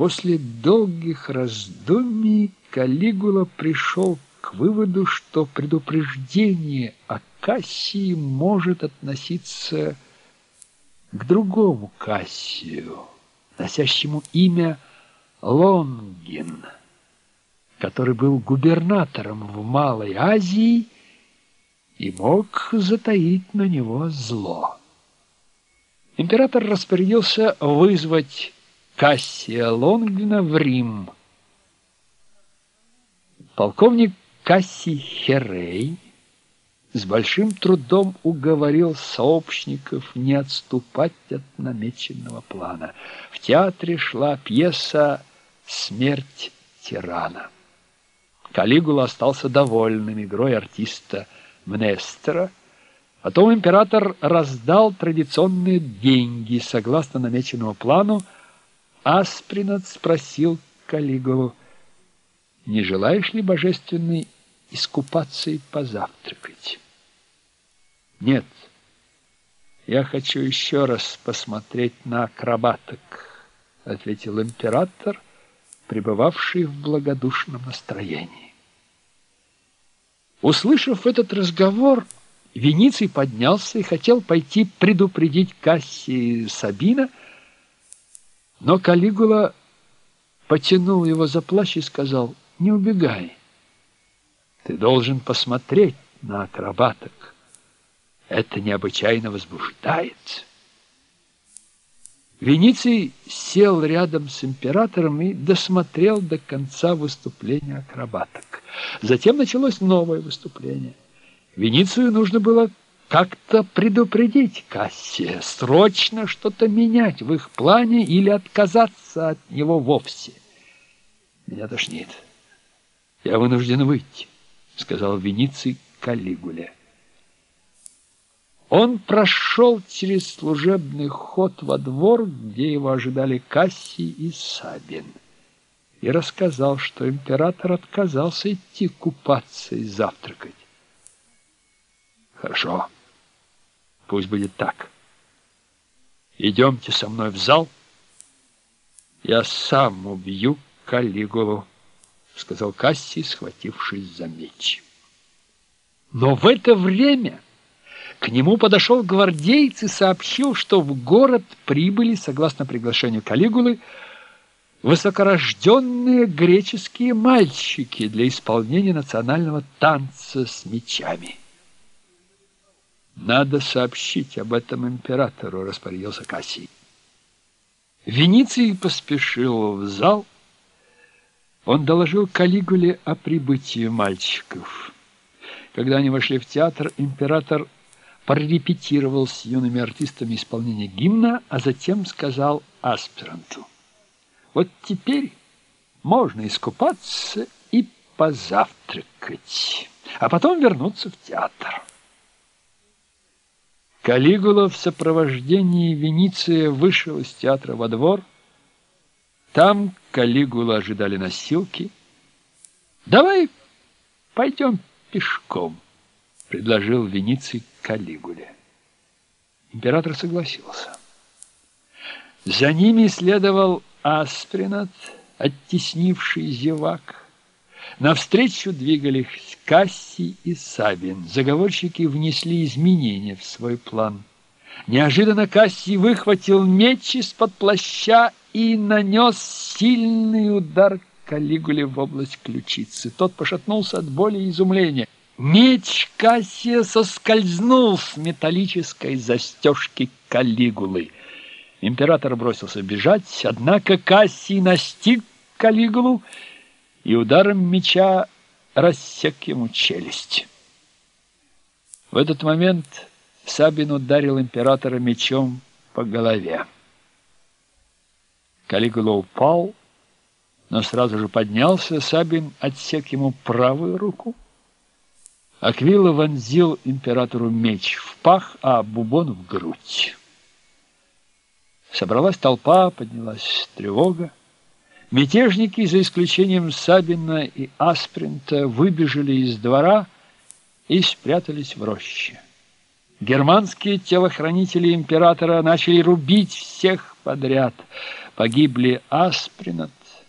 После долгих раздумий Калигула пришел к выводу, что предупреждение о Кассии может относиться к другому Кассию, носящему имя Лонгин, который был губернатором в Малой Азии и мог затаить на него зло. Император распорядился вызвать Кассия Лонгина в Рим. Полковник Кассий Херей с большим трудом уговорил сообщников не отступать от намеченного плана. В театре шла пьеса «Смерть тирана». Калигула остался довольным игрой артиста Мнестера, Потом император раздал традиционные деньги согласно намеченному плану, Аспринат спросил Калигулу, «Не желаешь ли, божественный, искупаться и позавтракать?» «Нет, я хочу еще раз посмотреть на акробаток», ответил император, пребывавший в благодушном настроении. Услышав этот разговор, Вениций поднялся и хотел пойти предупредить Кассии Сабина, но Калигула потянул его за плащ и сказал, «Не убегай. Ты должен посмотреть на акробаток. Это необычайно возбуждает». Вениций сел рядом с императором и досмотрел до конца выступления акробаток. Затем началось новое выступление. Веницию нужно было как-то предупредить Кассия, срочно что-то менять в их плане или отказаться от него вовсе. Меня тошнит. Я вынужден выйти, сказал Вениций Калигуле. Он прошел через служебный ход во двор, где его ожидали Кассий и Сабин, и рассказал, что император отказался идти купаться и завтракать. Хорошо. Пусть будет так. Идемте со мной в зал. Я сам убью Калигулу, сказал Кассий, схватившись за меч. Но в это время к нему подошел гвардейц и сообщил, что в город прибыли, согласно приглашению Калигулы, высокорожденные греческие мальчики для исполнения национального танца с мечами. Надо сообщить об этом императору, распорядился Кассий. Вениций поспешил в зал. Он доложил Калигуле о прибытии мальчиков. Когда они вошли в театр, император прорепетировал с юными артистами исполнение гимна, а затем сказал аспиранту. Вот теперь можно искупаться и позавтракать, а потом вернуться в театр. Калигула в сопровождении Вениция вышел из театра во двор. Там Калигула ожидали носилки. «Давай пойдем пешком», — предложил Вениций Калигуле. Император согласился. За ними следовал Аспринат, оттеснивший зевак. Навстречу двигались Кассий и Сабин. Заговорщики внесли изменения в свой план. Неожиданно Кассий выхватил меч из-под плаща и нанес сильный удар Калигуле в область ключицы. Тот пошатнулся от боли и изумления. Меч Кассия соскользнул с металлической застежки Калигулы. Император бросился бежать, однако Кассий настиг Калигулу и ударом меча рассек ему челюсть. В этот момент Сабин ударил императора мечом по голове. Калигула упал, но сразу же поднялся. Сабин отсек ему правую руку. Аквила вонзил императору меч в пах, а Бубон в грудь. Собралась толпа, поднялась тревога. Мятежники, за исключением Сабина и Аспринта, выбежали из двора и спрятались в роще. Германские телохранители императора начали рубить всех подряд – Погибли Аспринат,